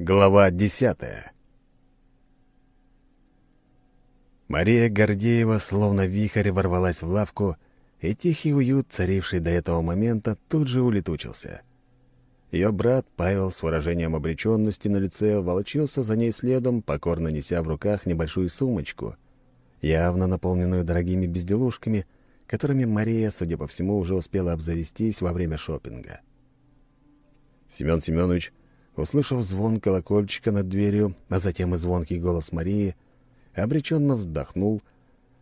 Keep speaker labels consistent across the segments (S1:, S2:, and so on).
S1: Глава десятая Мария Гордеева словно вихрь ворвалась в лавку, и тихий уют, царивший до этого момента, тут же улетучился. Ее брат Павел с выражением обреченности на лице волочился за ней следом, покорно неся в руках небольшую сумочку, явно наполненную дорогими безделушками, которыми Мария, судя по всему, уже успела обзавестись во время шопинга. Семен Семенович, услышав звон колокольчика над дверью, а затем и звонкий голос Марии, обреченно вздохнул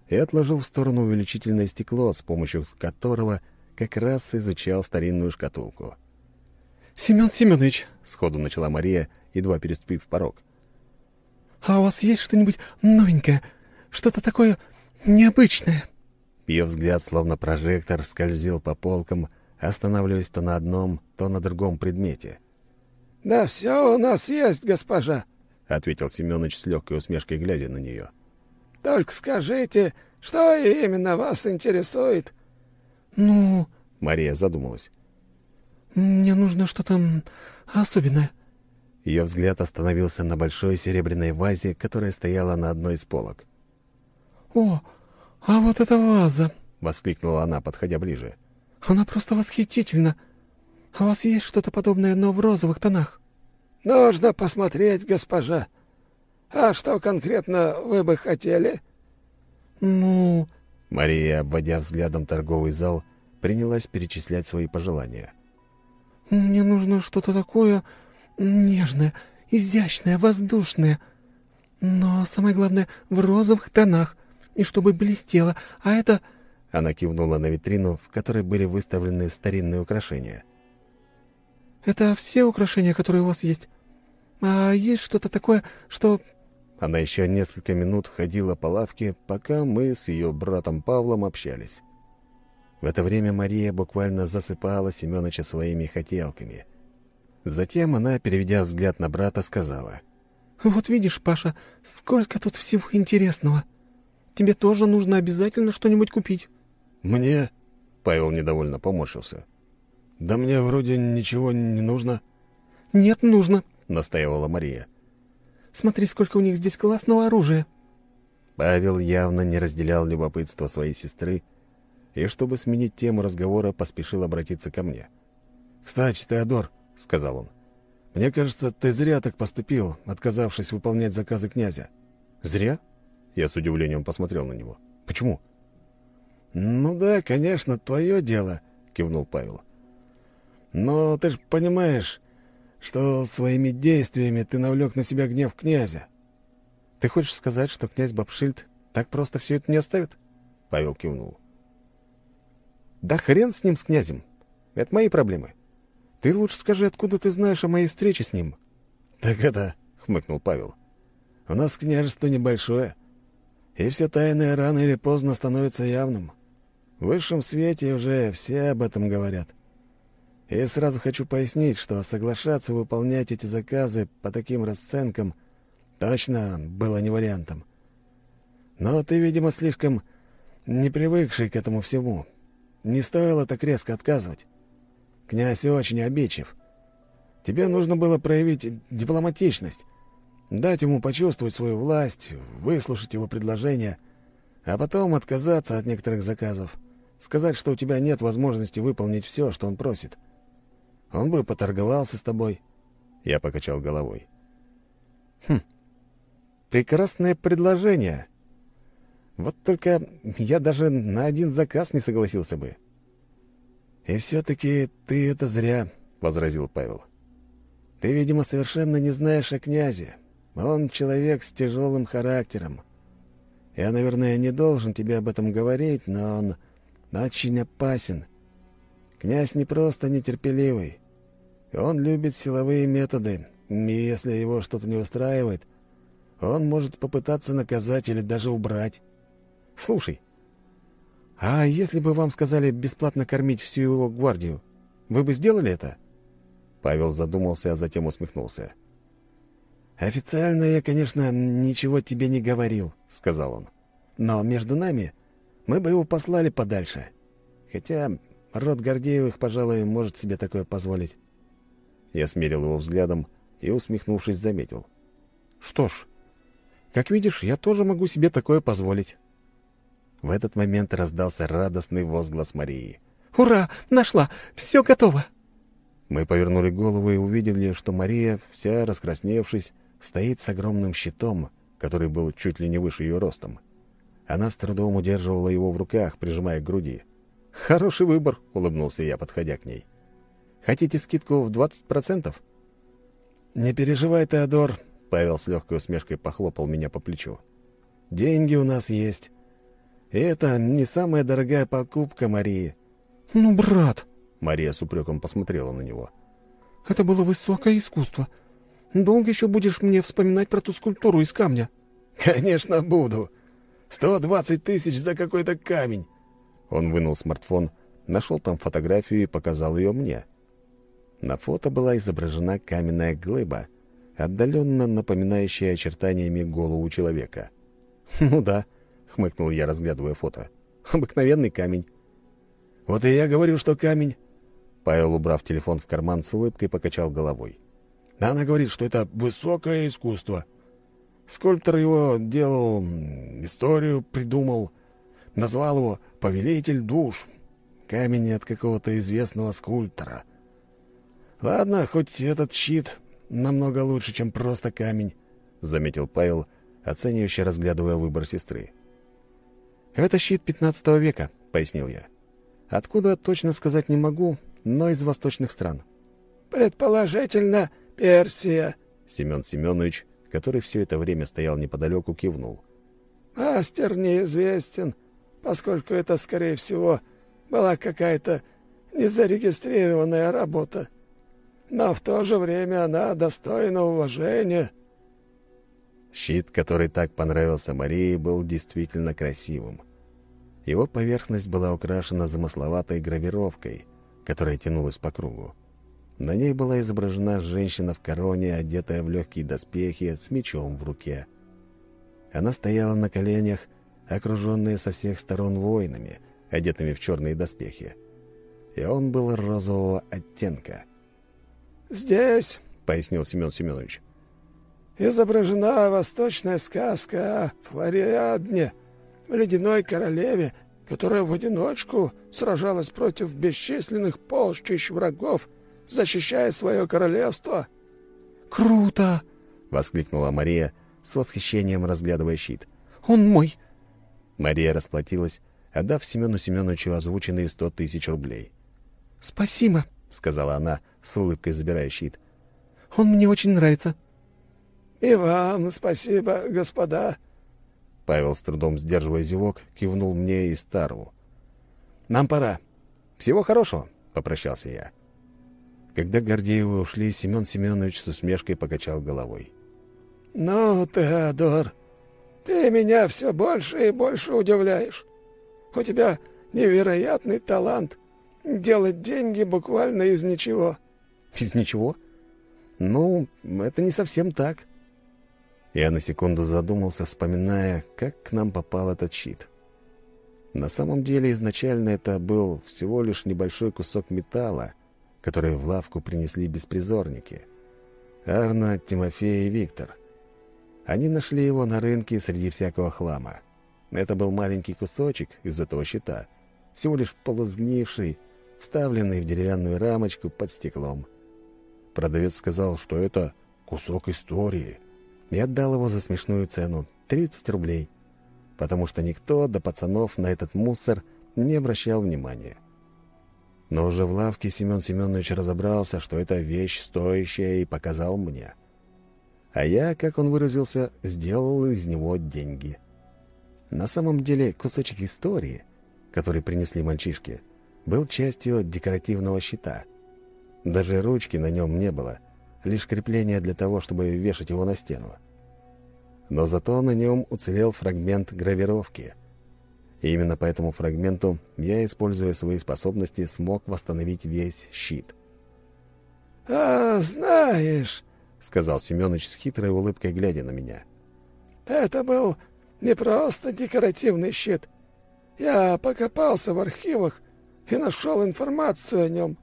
S1: и отложил в сторону увеличительное стекло, с помощью которого как раз изучал старинную шкатулку.
S2: «Семен Семенович», —
S1: сходу начала Мария, едва переступив порог.
S2: «А у вас есть что-нибудь новенькое? Что-то такое необычное?»
S1: Ее взгляд, словно прожектор, скользил по полкам, останавливаясь то на одном, то на другом предмете.
S3: «Да все у нас есть, госпожа», —
S1: ответил Семенович с легкой усмешкой, глядя на нее.
S3: «Только скажите, что именно вас интересует?»
S2: «Ну...»
S1: — Мария задумалась.
S2: «Мне нужно что-то особенное».
S1: Ее взгляд остановился на большой серебряной вазе, которая стояла на одной из полок.
S2: «О, а вот эта ваза!»
S1: — воскликнула она, подходя ближе.
S2: «Она просто восхитительна! А у вас есть что-то подобное, но в розовых тонах?»
S3: «Нужно посмотреть, госпожа. А что конкретно вы бы хотели?»
S2: «Ну...»
S1: Мария, обводя взглядом торговый зал, принялась перечислять свои пожелания.
S2: «Мне нужно что-то такое нежное, изящное, воздушное. Но самое главное — в розовых тонах, и чтобы блестело. А это...»
S1: Она кивнула на витрину, в которой были выставлены старинные украшения.
S2: «Это все украшения, которые у вас есть? А есть что-то такое, что...»
S1: Она еще несколько минут ходила по лавке, пока мы с ее братом Павлом общались. В это время Мария буквально засыпала Семеновича своими хотелками. Затем она, переведя взгляд на брата, сказала.
S2: «Вот видишь, Паша, сколько тут всего интересного. Тебе тоже нужно обязательно что-нибудь купить».
S1: «Мне?» — Павел недовольно поморщился. «Да мне вроде ничего не нужно».
S2: «Нет, нужно», —
S1: настаивала Мария.
S2: «Смотри, сколько у них здесь классного оружия».
S1: Павел явно не разделял любопытство своей сестры и, чтобы сменить тему разговора, поспешил обратиться ко мне. «Кстати, Теодор», — сказал он, — «мне кажется, ты зря так поступил, отказавшись выполнять заказы князя». «Зря?» — я с удивлением посмотрел на него. «Почему?» «Ну да, конечно, твое дело», — кивнул Павел. «Но ты же понимаешь, что своими действиями ты навлек на себя гнев князя». «Ты хочешь сказать, что князь Бабшильд так просто все это не оставит?» Павел кивнул. «Да хрен с ним, с князем. Это мои проблемы. Ты лучше скажи, откуда ты знаешь о моей встрече с ним?» «Так это...» — хмыкнул Павел. «У нас княжество небольшое, и все тайное рано или поздно становится явным. В высшем свете уже все об этом говорят. И сразу хочу пояснить, что соглашаться выполнять эти заказы по таким расценкам точно было не вариантом. Но ты, видимо, слишком не привыкший к этому всему». Не стоило так резко отказывать. Князь очень обидчив. Тебе нужно было проявить дипломатичность, дать ему почувствовать свою власть, выслушать его предложение, а потом отказаться от некоторых заказов, сказать, что у тебя нет возможности выполнить все, что он просит. Он бы поторговался с тобой. Я покачал головой. Хм, прекрасное предложение. Вот только я даже на один заказ не согласился бы. «И все-таки ты это зря», — возразил Павел. «Ты, видимо, совершенно не знаешь о князе. Он человек с тяжелым характером. Я, наверное, не должен тебе об этом говорить, но он очень опасен. Князь не просто нетерпеливый. Он любит силовые методы, и если его что-то не устраивает, он может попытаться наказать или даже убрать. Слушай, а если бы вам сказали бесплатно кормить всю его гвардию, вы бы сделали это? Павел задумался, а затем усмехнулся. «Официально я, конечно, ничего тебе не говорил», — сказал он. «Но между нами мы бы его послали подальше. Хотя род Гордеевых, пожалуй, может себе такое позволить». Я смерил его взглядом и, усмехнувшись, заметил.
S2: «Что ж, как видишь, я тоже могу себе такое позволить».
S1: В этот момент раздался радостный возглас Марии.
S2: «Ура! Нашла! Все готово!»
S1: Мы повернули голову и увидели, что Мария, вся раскрасневшись, стоит с огромным щитом, который был чуть ли не выше ее ростом. Она с трудом удерживала его в руках, прижимая к груди. «Хороший выбор», — улыбнулся я, подходя к ней. «Хотите скидку в 20%?» «Не переживай, Теодор», — Павел с легкой усмешкой похлопал меня по плечу. «Деньги у нас есть. И это не самая дорогая покупка Марии».
S3: «Ну, брат», —
S1: Мария с упреком посмотрела на него.
S3: «Это было высокое искусство. Долго еще будешь мне вспоминать про ту скульптуру из камня?»
S1: «Конечно, буду. Сто двадцать тысяч за какой-то камень. Он вынул смартфон, нашел там фотографию и показал ее мне. На фото была изображена каменная глыба, отдаленно напоминающая очертаниями голову человека.
S2: «Ну да», — хмыкнул я, разглядывая фото. «Обыкновенный камень».
S1: «Вот и я говорю, что камень». Павел, убрав телефон в карман, с улыбкой покачал головой. «Она говорит, что это высокое искусство. Скульптор его делал, историю придумал, назвал его повелитель душ. Камень от какого-то известного скульптора. Ладно, хоть этот щит намного лучше, чем просто камень, — заметил Павел, оценивающе разглядывая выбор сестры.
S2: «Это щит пятнадцатого века», — пояснил я. «Откуда, точно сказать не могу, но из восточных стран».
S3: «Предположительно, Персия», —
S1: Семен Семенович, который все это время стоял неподалеку, кивнул.
S3: «Мастер неизвестен поскольку это, скорее всего, была какая-то незарегистрированная работа. Но в то же время она достойна уважения.
S1: Щит, который так понравился Марии, был действительно красивым. Его поверхность была украшена замысловатой гравировкой, которая тянулась по кругу. На ней была изображена женщина в короне, одетая в легкие доспехи, с мечом в руке. Она стояла на коленях окруженные со всех сторон воинами, одетыми в черные доспехи. И он был розового оттенка.
S3: «Здесь», —
S1: пояснил Семен Семенович, —
S3: «изображена восточная сказка о Флориадне, ледяной королеве, которая в одиночку сражалась против бесчисленных полчищ врагов, защищая свое королевство».
S2: «Круто!»
S1: — воскликнула Мария, с восхищением разглядывая щит.
S2: «Он мой!
S1: Мария расплатилась, отдав Семену Семеновичу озвученные сто тысяч рублей.
S2: «Спасибо», —
S1: сказала она, с улыбкой забирая щит.
S2: «Он мне очень нравится».
S3: «И вам спасибо, господа».
S1: Павел, с трудом сдерживая зевок, кивнул мне и Старову. «Нам пора. Всего хорошего», — попрощался я. Когда Гордеевы ушли, Семен Семенович с усмешкой покачал головой.
S3: «Ну, Теодор, ты меня все больше и больше удивляешь. У тебя невероятный талант делать деньги буквально из ничего».
S2: «Из ничего? Ну, это не совсем так».
S1: Я на секунду задумался, вспоминая, как к нам попал этот щит. На самом деле, изначально это был всего лишь небольшой кусок металла, который в лавку принесли беспризорники. Арна, Тимофей и Виктор — они нашли его на рынке среди всякого хлама. Это был маленький кусочек из этого щита, всего лишь полузгнивший, вставленный в деревянную рамочку под стеклом. Продавец сказал, что это кусок истории, и отдал его за смешную цену — 30 рублей, потому что никто до пацанов на этот мусор не обращал внимания. Но уже в лавке Семен Семенович разобрался, что это вещь стоящая, и показал мне — а я, как он выразился, сделал из него деньги. На самом деле кусочек истории, который принесли мальчишки, был частью декоративного щита. Даже ручки на нем не было, лишь крепление для того, чтобы вешать его на стену. Но зато на нем уцелел фрагмент гравировки. И именно по этому фрагменту я, используя свои способности, смог восстановить весь щит.
S3: «А, знаешь...»
S1: — сказал Семенович с хитрой улыбкой, глядя на меня.
S3: «Это был не просто декоративный щит. Я покопался в архивах и нашел информацию о нем.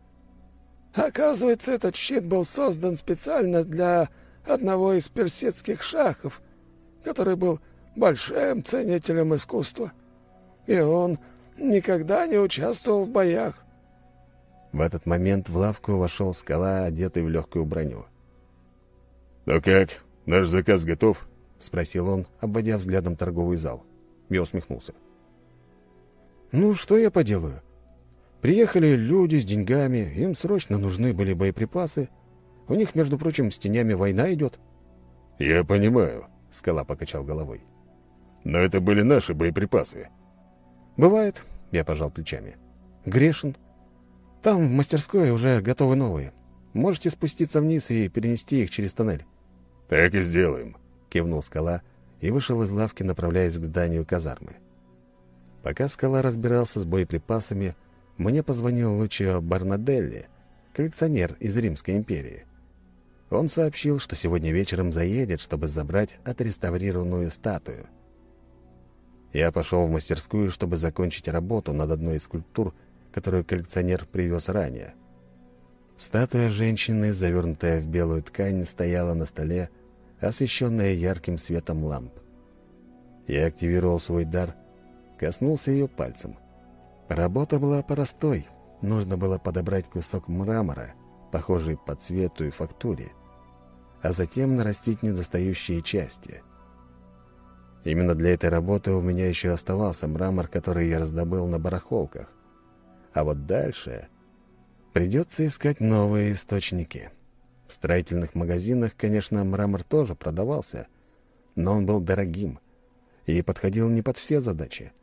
S3: Оказывается, этот щит был создан специально для одного из персидских шахов, который был большим ценителем искусства. И он никогда не участвовал в боях.
S1: В этот момент в лавку вошел скала, одетый в легкую броню. «Ну как, наш заказ готов?» — спросил он, обводя взглядом торговый зал. Я усмехнулся. «Ну, что я поделаю? Приехали люди с деньгами, им срочно нужны были боеприпасы. У них, между прочим, с тенями война идет». «Я понимаю», — скала покачал головой. «Но это были наши боеприпасы». «Бывает», — я пожал плечами. «Грешен. Там в мастерской уже готовы новые. Можете спуститься вниз и перенести их через тоннель». «Так и сделаем», — кивнул скала и вышел из лавки, направляясь к зданию казармы. Пока скала разбирался с боеприпасами, мне позвонил Лучио Барнаделли, коллекционер из Римской империи. Он сообщил, что сегодня вечером заедет, чтобы забрать отреставрированную статую. Я пошел в мастерскую, чтобы закончить работу над одной из скульптур, которую коллекционер привез ранее. Статуя женщины, завернутая в белую ткань, стояла на столе, освещенная ярким светом ламп. Я активировал свой дар, коснулся ее пальцем. Работа была простой. Нужно было подобрать кусок мрамора, похожий по цвету и фактуре, а затем нарастить недостающие части. Именно для этой работы у меня еще оставался мрамор, который я раздобыл на барахолках. А вот дальше придется искать новые источники. В строительных магазинах, конечно, мрамор тоже продавался, но он был дорогим и подходил не под все задачи.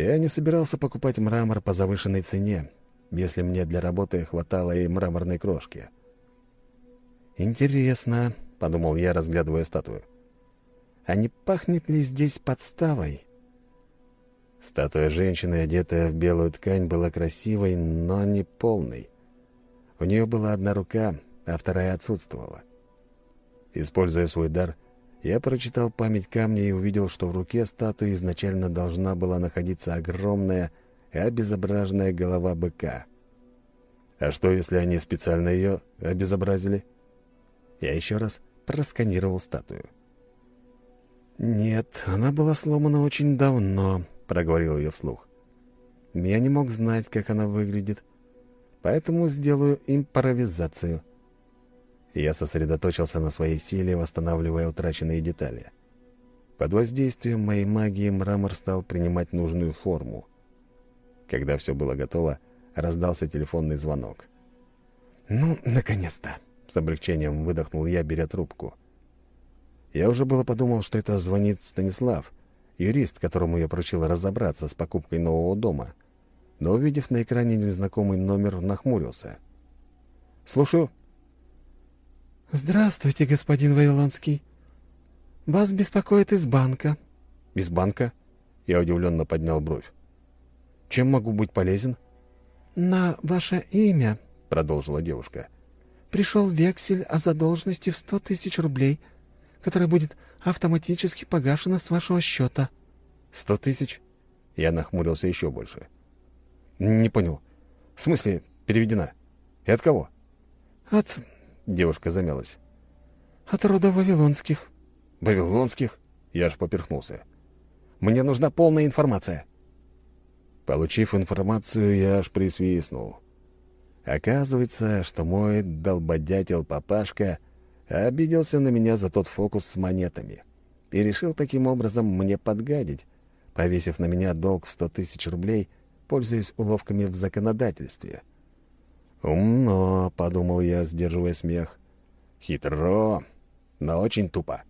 S1: Я не собирался покупать мрамор по завышенной цене, если мне для работы хватало и мраморной крошки. «Интересно», — подумал я, разглядывая статую, — «а не пахнет ли здесь подставой?» Статуя женщины, одетая в белую ткань, была красивой, но не полной. У нее была одна рука, а вторая отсутствовала. Используя свой дар, я прочитал память камня и увидел, что в руке статуи изначально должна была находиться огромная и обезображенная голова быка. А что, если они специально ее обезобразили? Я еще раз просканировал статую. «Нет, она была сломана очень давно», проговорил ее вслух. Я не мог знать, как она выглядит, поэтому сделаю импровизацию. Я сосредоточился на своей силе, восстанавливая утраченные детали. Под воздействием моей магии мрамор стал принимать нужную форму. Когда все было готово, раздался телефонный звонок. «Ну, наконец-то!» — с облегчением выдохнул я, беря трубку. Я уже было подумал, что это звонит Станислав — юрист, которому я поручил разобраться с покупкой нового дома, но, увидев на экране незнакомый номер, нахмурился. «Слушаю».
S2: «Здравствуйте, господин Вавилонский. Вас беспокоит из банка».
S1: «Из банка?» Я удивленно поднял бровь. «Чем могу быть полезен?»
S2: «На ваше имя», — продолжила девушка, — «пришел вексель о задолженности в сто тысяч рублей, который будет автоматически погашена с вашего счета».
S1: «Сто тысяч?» Я нахмурился еще больше. «Не понял. В смысле, переведена? И от кого?»
S2: «От...» — девушка замялась. «От рода Вавилонских».
S1: «Вавилонских?» Я аж поперхнулся. «Мне нужна полная информация». Получив информацию, я аж присвистнул. Оказывается, что мой долбодятел папашка — обиделся на меня за тот фокус с монетами и решил таким образом мне подгадить, повесив на меня долг в сто тысяч рублей, пользуясь уловками в законодательстве. «Умно», — подумал я, сдерживая смех. «Хитро, но очень тупо».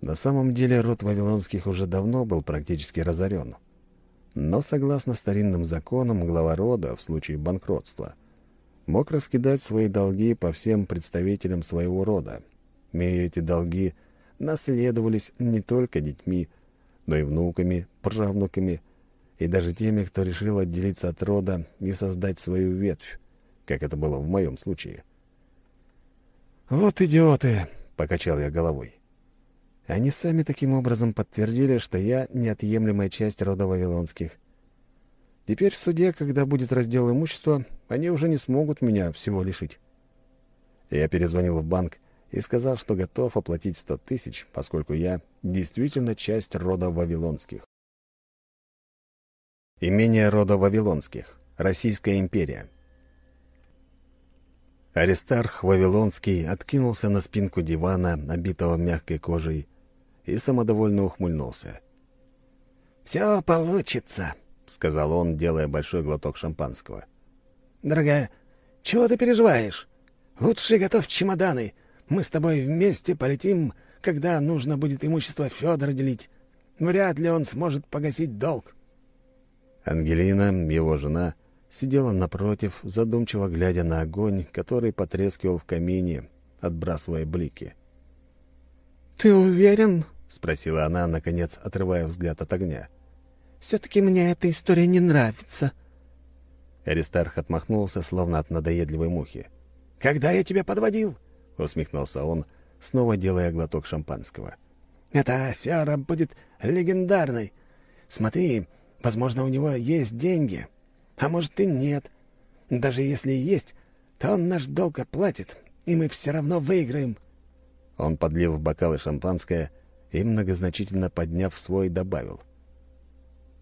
S1: На самом деле род Вавилонских уже давно был практически разорен. Но, согласно старинным законам, глава рода в случае банкротства — мог раскидать свои долги по всем представителям своего рода. И эти долги наследовались не только детьми, но и внуками, правнуками и даже теми, кто решил отделиться от рода и создать свою ветвь, как это было в моем случае. «Вот идиоты!» — покачал я головой. Они сами таким образом подтвердили, что я неотъемлемая часть рода Вавилонских. Теперь в суде, когда будет раздел имущества, они уже не смогут меня всего лишить. Я перезвонил в банк и сказал, что готов оплатить сто тысяч, поскольку я действительно часть рода Вавилонских. Имение рода Вавилонских. Российская империя. Аристарх Вавилонский откинулся на спинку дивана, набитого мягкой кожей, и самодовольно ухмыльнулся.
S3: «Все получится», — сказал он, делая большой глоток шампанского. «Дорогая, чего ты переживаешь? Лучше готовь чемоданы. Мы с тобой вместе полетим, когда нужно будет имущество Федора делить. Вряд ли он сможет погасить долг».
S1: Ангелина, его жена, сидела напротив, задумчиво глядя на огонь, который потрескивал в камине, отбрасывая блики.
S2: «Ты уверен?»
S1: — спросила она, наконец, отрывая взгляд от огня.
S2: «Все-таки мне эта история не нравится».
S1: Аристарх отмахнулся, словно от надоедливой мухи.
S3: «Когда я тебя подводил?»
S1: — усмехнулся он, снова делая глоток шампанского.
S3: «Эта афера будет легендарной. Смотри, возможно, у него есть деньги, а может и нет. Даже если и есть, то он наш долг оплатит, и мы все равно выиграем».
S1: Он подлил в бокалы шампанское и, многозначительно подняв свой, добавил.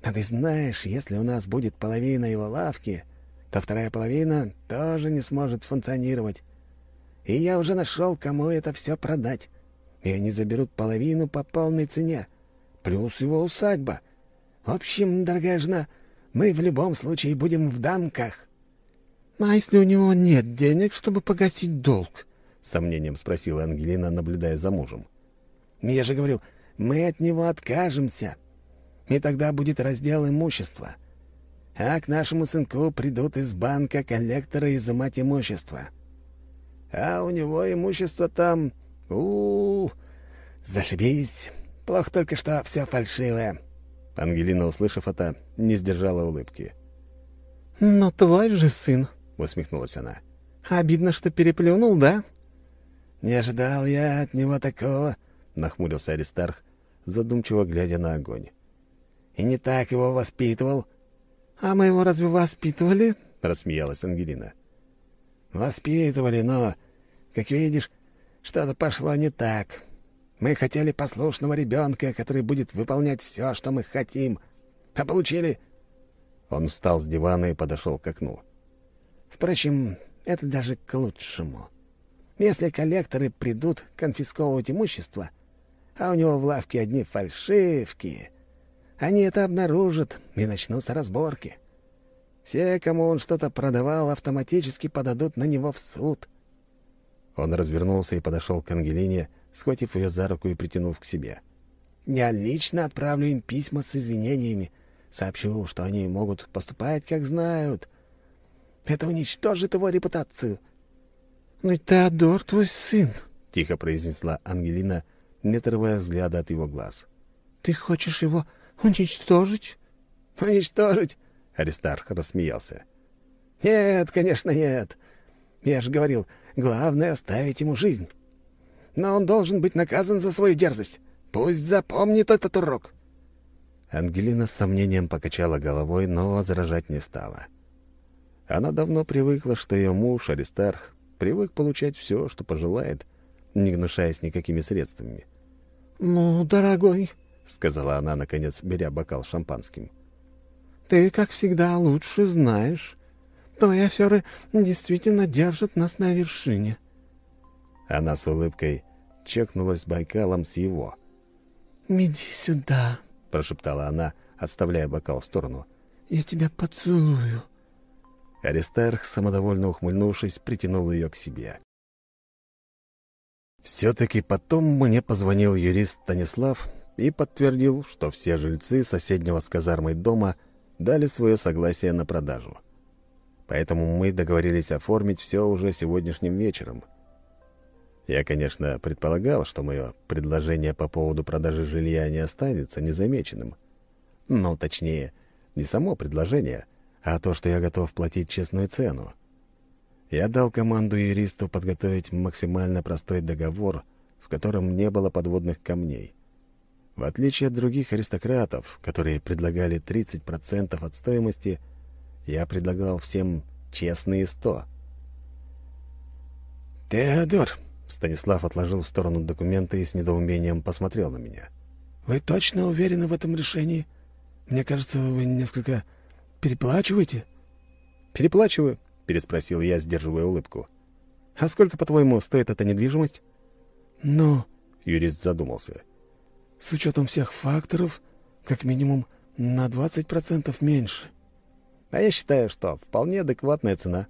S3: «А ты знаешь, если у нас будет половина его лавки, то вторая половина тоже не сможет функционировать. И я уже нашел, кому это все продать. И они заберут половину по полной цене, плюс его усадьба. В общем, дорогая жена, мы в любом случае будем в дамках».
S2: «А если у него нет денег, чтобы погасить долг?»
S1: — сомнением спросила Ангелина, наблюдая за мужем.
S3: «Я же говорю, мы от него откажемся, и тогда будет раздел имущества а к нашему сынку придут из банка коллекторы изымать имущество. А у него имущество там... у, -у, -у Зашибись. Плохо только что все фальшивое.
S1: Ангелина, услышав это, не сдержала улыбки.
S2: «Но твой же сын», —
S1: усмехнулась она.
S2: «Обидно, что переплюнул, да?»
S3: «Не ожидал я от него такого», — нахмурился Аристарх, задумчиво глядя на огонь. «И не так его воспитывал».
S2: «А мы его разве воспитывали?»
S1: — рассмеялась Ангелина.
S3: «Воспитывали, но, как видишь, что-то пошло не так. Мы хотели послушного ребенка, который будет выполнять все, что мы хотим, а получили...»
S1: Он встал с дивана и подошел к окну.
S3: «Впрочем, это даже к лучшему. Если коллекторы придут конфисковывать имущество, а у него в лавке одни фальшивки, они это обнаружат и начнутся разборки. Все, кому он что-то продавал, автоматически подадут на него в суд.
S1: Он развернулся и подошел к Ангелине, схватив ее за руку и притянув к себе.
S3: «Я лично отправлю им письма с извинениями, сообщу, что они могут поступать, как знают. Это уничтожит его репутацию».
S2: «Но «Ну Теодор твой сын», —
S1: тихо произнесла Ангелина, не отрывая взгляда от его глаз.
S2: «Ты хочешь его «Уничтожить?»
S3: «Уничтожить?»
S1: — Аристарх рассмеялся.
S3: «Нет, конечно, нет. Я же говорил, главное — оставить ему жизнь. Но он должен быть наказан за свою дерзость. Пусть запомнит этот урок».
S1: Ангелина с сомнением покачала головой, но возражать не стала. Она давно привыкла, что ее муж, Аристарх, привык получать все, что пожелает, не гнушаясь никакими средствами.
S2: «Ну, дорогой», —
S1: сказала она, наконец, беря бокал шампанским.
S2: «Ты, как всегда, лучше знаешь. Твои аферы действительно держат нас на вершине».
S1: Она с улыбкой чекнулась Байкалом с его.
S2: «Иди сюда», —
S1: прошептала она, отставляя бокал в сторону.
S2: «Я тебя поцелую».
S1: Аристарх, самодовольно ухмыльнувшись, притянул ее к себе. Все-таки потом мне позвонил юрист Станислав и подтвердил, что все жильцы соседнего с казармой дома дали свое согласие на продажу. Поэтому мы договорились оформить все уже сегодняшним вечером. Я, конечно, предполагал, что мое предложение по поводу продажи жилья не останется незамеченным. Но, точнее, не само предложение, а то, что я готов платить честную цену. Я дал команду юристу подготовить максимально простой договор, в котором не было подводных камней. В отличие от других аристократов, которые предлагали 30% от стоимости, я предлагал всем честные сто.
S3: «Теодор!»
S1: — Станислав отложил в сторону документы и с недоумением посмотрел на меня.
S3: «Вы точно уверены в этом решении? Мне кажется, вы несколько переплачиваете?»
S1: «Переплачиваю?» — переспросил я, сдерживая улыбку. «А сколько, по-твоему, стоит эта недвижимость?»
S3: «Ну...»
S1: — юрист задумался.
S3: «С учетом всех факторов, как минимум на 20% меньше».
S1: «А я считаю, что вполне адекватная цена.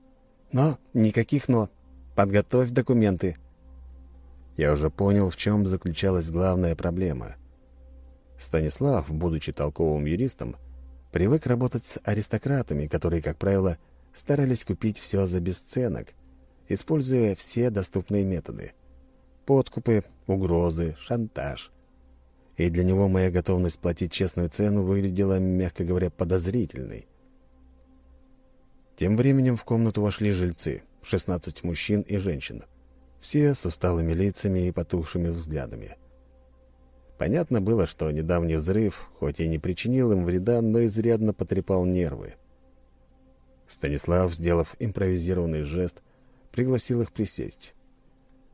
S1: Но никаких «но». Подготовь документы». Я уже понял, в чем заключалась главная проблема. Станислав, будучи толковым юристом, привык работать с аристократами, которые, как правило, старались купить все за бесценок, используя все доступные методы. Подкупы, угрозы, шантаж. И для него моя готовность платить честную цену выглядела, мягко говоря, подозрительной. Тем временем в комнату вошли жильцы, 16 мужчин и женщин. Все с усталыми лицами и потухшими взглядами. Понятно было, что недавний взрыв, хоть и не причинил им вреда, но изрядно потрепал нервы. Станислав, сделав импровизированный жест, пригласил их присесть.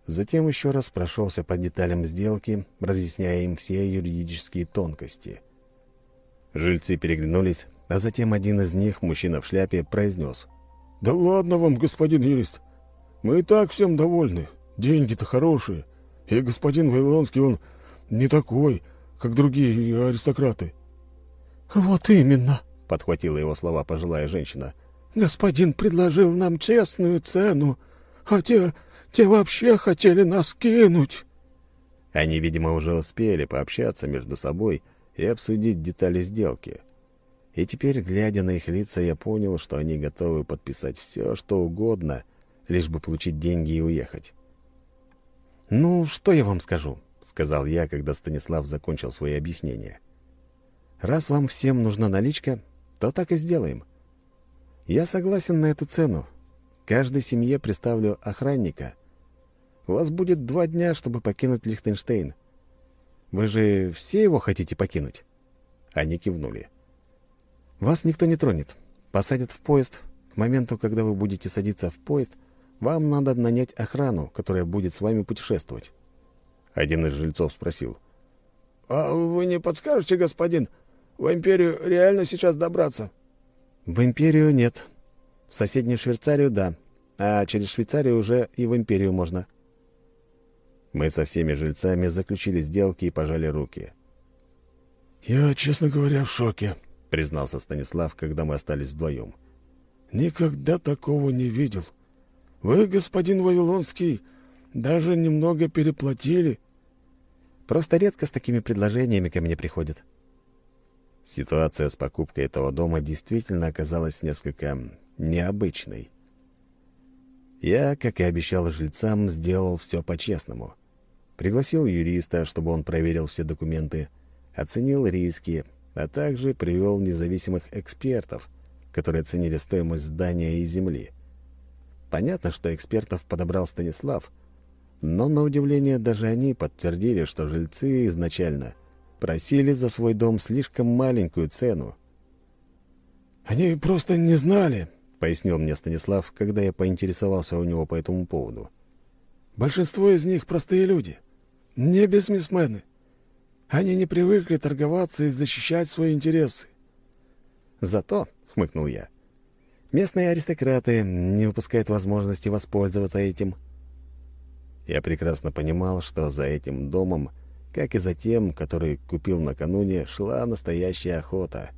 S1: Затем еще раз прошелся по деталям сделки, разъясняя им все юридические тонкости. Жильцы переглянулись, а затем один из них, мужчина в шляпе, произнес.
S3: «Да ладно вам, господин юрист. Мы и так всем довольны. Деньги-то хорошие. И господин Вавилонский, он не такой, как другие аристократы».
S2: «Вот именно», —
S1: подхватила его слова пожилая женщина.
S2: Господин предложил нам честную цену, а те, те вообще хотели нас кинуть».
S1: Они, видимо, уже успели пообщаться между собой и обсудить детали сделки. И теперь, глядя на их лица, я понял, что они готовы подписать все, что угодно, лишь бы получить деньги и уехать. «Ну, что я вам скажу?» — сказал я, когда Станислав закончил свои объяснения. «Раз вам всем нужна наличка, то так и сделаем. Я согласен на эту цену. Каждой семье представлю охранника. У вас будет два дня, чтобы покинуть Лихтенштейн. Вы же все его хотите покинуть?» Они кивнули. «Вас никто не тронет. Посадят в поезд. К моменту, когда вы будете садиться в поезд, вам надо нанять охрану, которая будет с вами путешествовать». Один из жильцов спросил.
S3: «А вы не подскажете, господин, в Империю реально сейчас добраться?»
S1: В империю нет. В соседнюю Швейцарию — да. А через Швейцарию уже и в империю можно. Мы со всеми жильцами заключили сделки и пожали руки.
S3: «Я, честно говоря, в шоке», —
S1: признался Станислав, когда мы остались вдвоем.
S3: «Никогда такого не видел. Вы, господин Вавилонский, даже немного переплатили».
S1: «Просто редко с такими предложениями ко мне приходят», Ситуация с покупкой этого дома действительно оказалась несколько необычной. Я, как и обещал жильцам, сделал все по-честному. Пригласил юриста, чтобы он проверил все документы, оценил риски, а также привел независимых экспертов, которые оценили стоимость здания и земли. Понятно, что экспертов подобрал Станислав, но, на удивление, даже они подтвердили, что жильцы изначально просили за свой дом слишком маленькую цену.
S3: «Они просто не знали», —
S1: пояснил мне Станислав, когда я поинтересовался у него по этому поводу.
S3: «Большинство из них простые люди, не бизнесмены. Они не привыкли торговаться и защищать свои интересы».
S1: «Зато», — хмыкнул я, — «местные аристократы не упускают возможности воспользоваться этим». Я прекрасно понимал, что за этим домом как и за тем, который купил накануне, шла настоящая охота.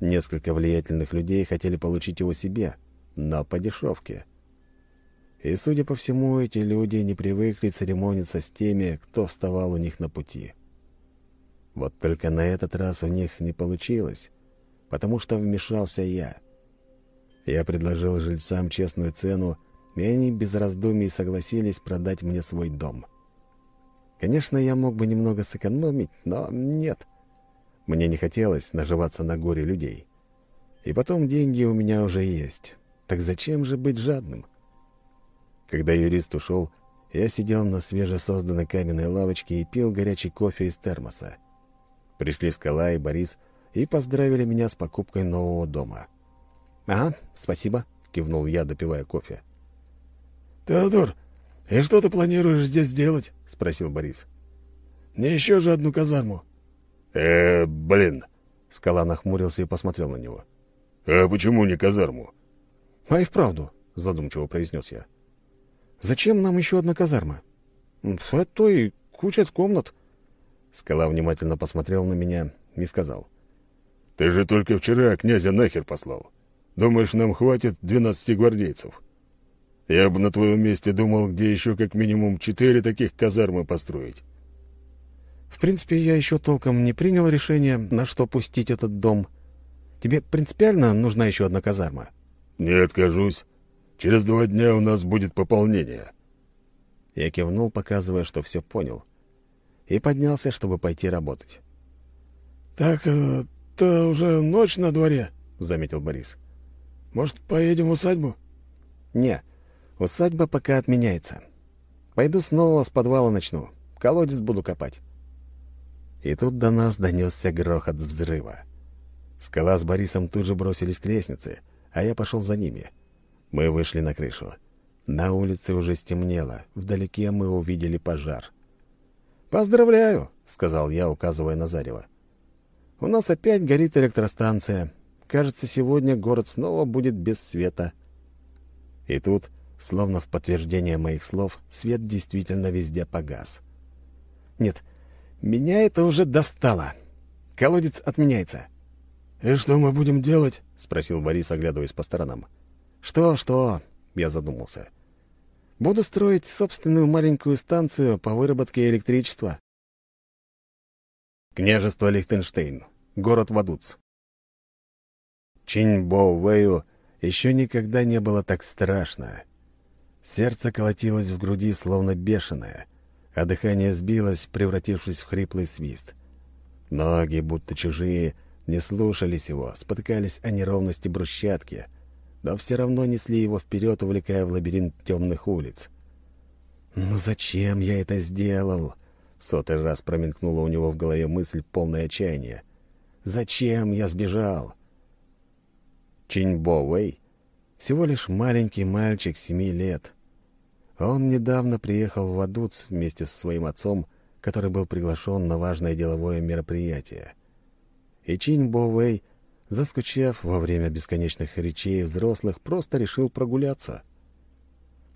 S1: Несколько влиятельных людей хотели получить его себе, но по дешевке. И, судя по всему, эти люди не привыкли церемониться с теми, кто вставал у них на пути. Вот только на этот раз у них не получилось, потому что вмешался я. Я предложил жильцам честную цену, и они без раздумий согласились продать мне свой дом. Конечно, я мог бы немного сэкономить, но нет. Мне не хотелось наживаться на горе людей. И потом деньги у меня уже есть. Так зачем же быть жадным? Когда юрист ушел, я сидел на свежесозданной каменной лавочке и пил горячий кофе из термоса. Пришли Скала и Борис и поздравили меня с покупкой нового дома. «Ага, спасибо», —— кивнул я, допивая кофе.
S3: «Теодор, и что ты планируешь здесь делать?» — спросил Борис. «Не еще же одну казарму».
S1: «Э, блин!» — Скала нахмурился и посмотрел на него. «А почему не казарму?»
S2: «А и вправду», — задумчиво произнес я. «Зачем нам еще одна казарма? В той куча комнат».
S1: Скала внимательно посмотрел на меня и сказал. «Ты же только вчера князя нахер послал. Думаешь, нам хватит двенадцати гвардейцев? Я бы на твоем месте думал, где еще как минимум четыре таких казармы построить».
S2: «В принципе, я еще толком не принял решение, на что пустить этот дом. Тебе принципиально нужна еще одна казарма?»
S1: «Не откажусь. Через два дня у нас будет пополнение».
S2: Я кивнул, показывая, что все понял, и поднялся, чтобы пойти работать.
S3: «Так, э, то уже ночь на дворе», — заметил Борис. «Может, поедем в усадьбу?»
S2: «Не, усадьба пока отменяется. Пойду снова с подвала начну, колодец буду копать». И тут до нас донесся грохот взрыва. Скала с Борисом тут же бросились к лестнице, а я пошел за ними. Мы вышли на крышу. На улице уже стемнело, вдалеке мы увидели пожар. «Поздравляю!» — сказал я, указывая на зарево. «У нас опять горит электростанция. Кажется, сегодня город снова будет без света». И тут, словно в подтверждение моих слов, свет действительно везде погас. «Нет, меня это уже достало. Колодец отменяется».
S3: «И что мы будем делать?»
S2: — спросил Борис, оглядываясь по сторонам. «Что, что?» — я задумался. «Буду строить собственную маленькую станцию по выработке электричества». Княжество Лихтенштейн. Город Вадуц. Чиньбо-Вэю еще никогда не было так страшно. Сердце колотилось в груди, словно бешеное, а дыхание сбилось, превратившись в хриплый свист. Ноги, будто чужие, не слушались его, спотыкались о неровности брусчатки — но все равно несли его вперед, увлекая в лабиринт темных улиц. «Ну зачем я это сделал?» Сотый раз промелькнула у него в голове мысль, полная отчаяния. «Зачем я сбежал?» Чиньбо Вэй всего лишь маленький мальчик семи лет. Он недавно приехал в Адуц вместе со своим отцом, который был приглашен на важное деловое мероприятие. И Чиньбо Вэй заскучав во время бесконечных речей взрослых, просто решил прогуляться.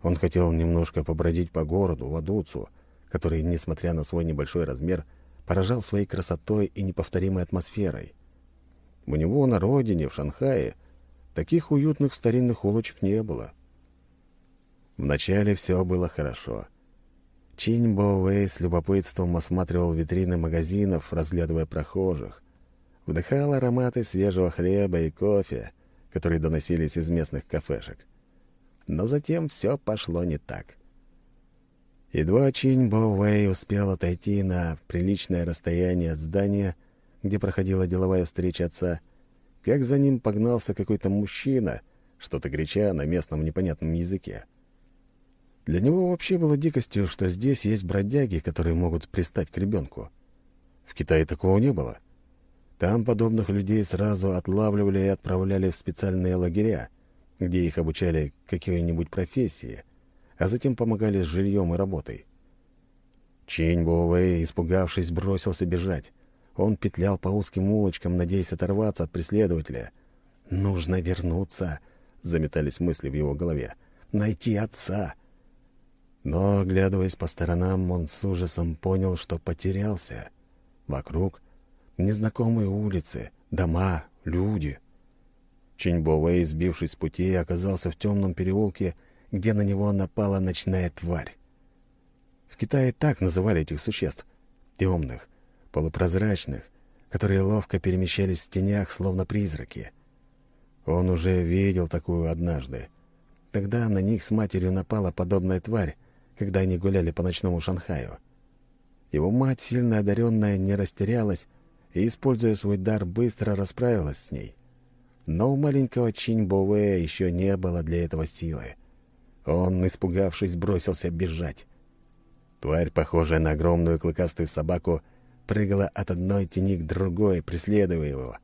S2: Он хотел немножко побродить по городу, в Адуцу, который, несмотря на свой небольшой размер, поражал своей красотой и неповторимой атмосферой. У него на родине, в Шанхае, таких уютных старинных улочек не было. Вначале все было хорошо. Чинь Бо Вэй с любопытством осматривал витрины магазинов, разглядывая прохожих, вдыхал ароматы свежего хлеба и кофе, которые доносились из местных кафешек. Но затем все пошло не так. Едва Чинь Бо Вэй успел отойти на приличное расстояние от здания, где проходила деловая встреча отца, как за ним погнался какой-то мужчина, что-то крича на местном непонятном языке. Для него вообще было дикостью, что здесь есть бродяги, которые могут пристать к ребенку. В Китае такого не было. Там подобных людей сразу отлавливали и отправляли в специальные лагеря, где их обучали какой-нибудь профессии, а затем помогали с жильем и работой. Чинь Буэй, испугавшись, бросился бежать. Он петлял по узким улочкам, надеясь оторваться от преследователя. «Нужно вернуться», — заметались мысли в его голове. «Найти отца». Но, оглядываясь по сторонам, он с ужасом понял, что потерялся. Вокруг Незнакомые улицы, дома, люди. Чиньбовэй, сбившись с пути, оказался в темном переулке, где на него напала ночная тварь. В Китае так называли этих существ — темных, полупрозрачных, которые ловко перемещались в тенях, словно призраки. Он уже видел такую однажды. Тогда на них с матерью напала подобная тварь, когда они гуляли по ночному Шанхаю. Его мать, сильно одаренная, не растерялась и, используя свой дар, быстро расправилась с ней. Но у маленького Чинь-Бове еще не было для этого силы. Он, испугавшись, бросился бежать. Тварь, похожая на огромную клыкастую собаку, прыгала от одной тени к другой, преследуя его.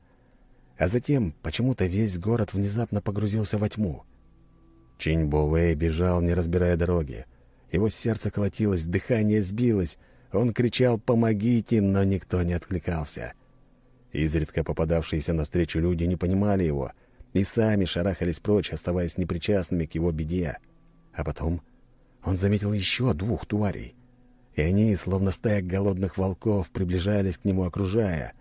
S2: А затем почему-то весь город внезапно погрузился во тьму. Чинь Боуэй бежал, не разбирая дороги. Его сердце колотилось, дыхание сбилось. Он кричал «Помогите!», но никто не откликался. Изредка попадавшиеся навстречу люди не понимали его и сами шарахались прочь, оставаясь непричастными к его беде. А потом он заметил еще двух тварей. И они, словно стая голодных волков, приближались к нему, окружая.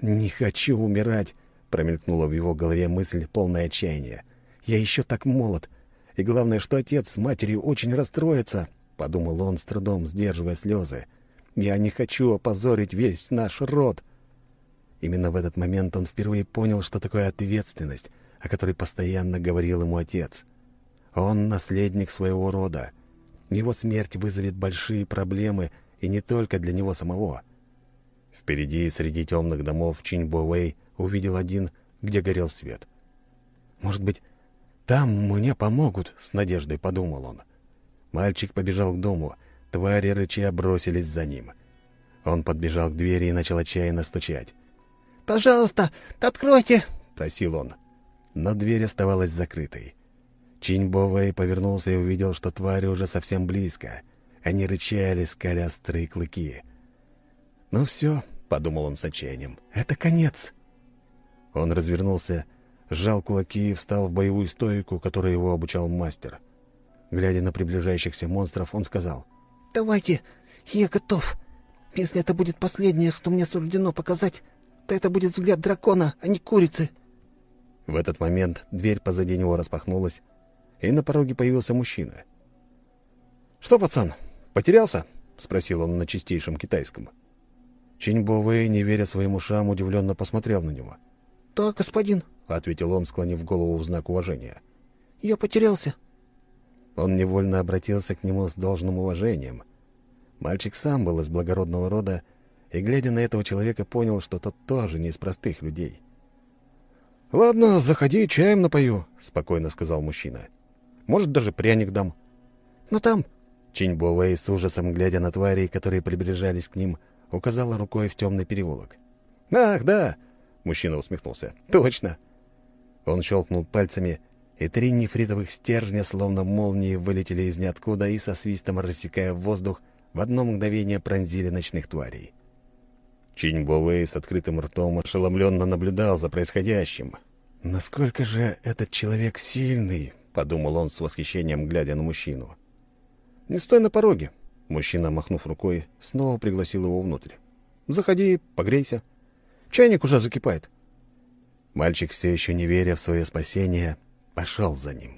S2: «Не хочу умирать!» — промелькнула в его голове мысль, полная отчаяния. «Я еще так молод, и главное, что отец с матерью очень расстроятся!» — подумал он, с трудом сдерживая слезы. «Я не хочу опозорить весь наш род!» Именно в этот момент он впервые понял, что такое ответственность, о которой постоянно говорил ему отец. Он наследник своего рода. Его смерть вызовет большие проблемы, и не только для него самого. Впереди, среди темных домов, Чинь-Боуэй увидел один, где горел свет. «Может быть, там мне помогут?» — с надеждой подумал он. Мальчик побежал к дому. Твари рыча бросились за ним. Он подбежал к двери и начал отчаянно стучать.
S3: «Пожалуйста, откройте!»
S2: — просил он. Но дверь оставалась закрытой. Чиньбовый повернулся и увидел, что твари уже совсем близко. Они рычали, скаля острые клыки. «Ну все», — подумал он с отчаянием, — «это конец». Он развернулся, сжал кулаки и встал в боевую стойку, которой его обучал мастер. Глядя на приближающихся монстров, он сказал,
S3: «Давайте, я готов. Если это будет последнее, что мне суждено показать, то это будет взгляд дракона, а не курицы».
S2: В этот момент дверь позади него распахнулась, и на пороге появился мужчина. «Что, пацан, потерялся?» — спросил он на чистейшем китайском. Чиньбо Вэй, не веря своим ушам, удивленно посмотрел на него.
S3: «Да, господин», —
S2: ответил он, склонив голову в знак уважения.
S3: «Я потерялся».
S2: Он невольно обратился к нему с должным уважением. Мальчик сам был из благородного рода и, глядя на этого человека, понял, что тот тоже не из простых людей. «Ладно, заходи, чаем напою», — спокойно сказал мужчина. «Может, даже пряник дам».
S3: «Но там...»
S2: Чинь Вэй с ужасом, глядя на тварей, которые приближались к ним, указала рукой в темный переулок. «Ах, да!» — мужчина усмехнулся. «Точно!» Он щелкнул пальцами, и три нефритовых стержня, словно молнии, вылетели из ниоткуда и со свистом рассекая воздух, в одно мгновение пронзили ночных тварей. Чинь Бовей с открытым ртом ошеломленно наблюдал за происходящим. «Насколько же этот человек сильный!» — подумал он с восхищением, глядя на мужчину. «Не стой на пороге!» Мужчина, махнув рукой, снова пригласил его внутрь. «Заходи, погрейся. Чайник уже закипает». Мальчик, все еще не веря в свое спасение, пошел за ним.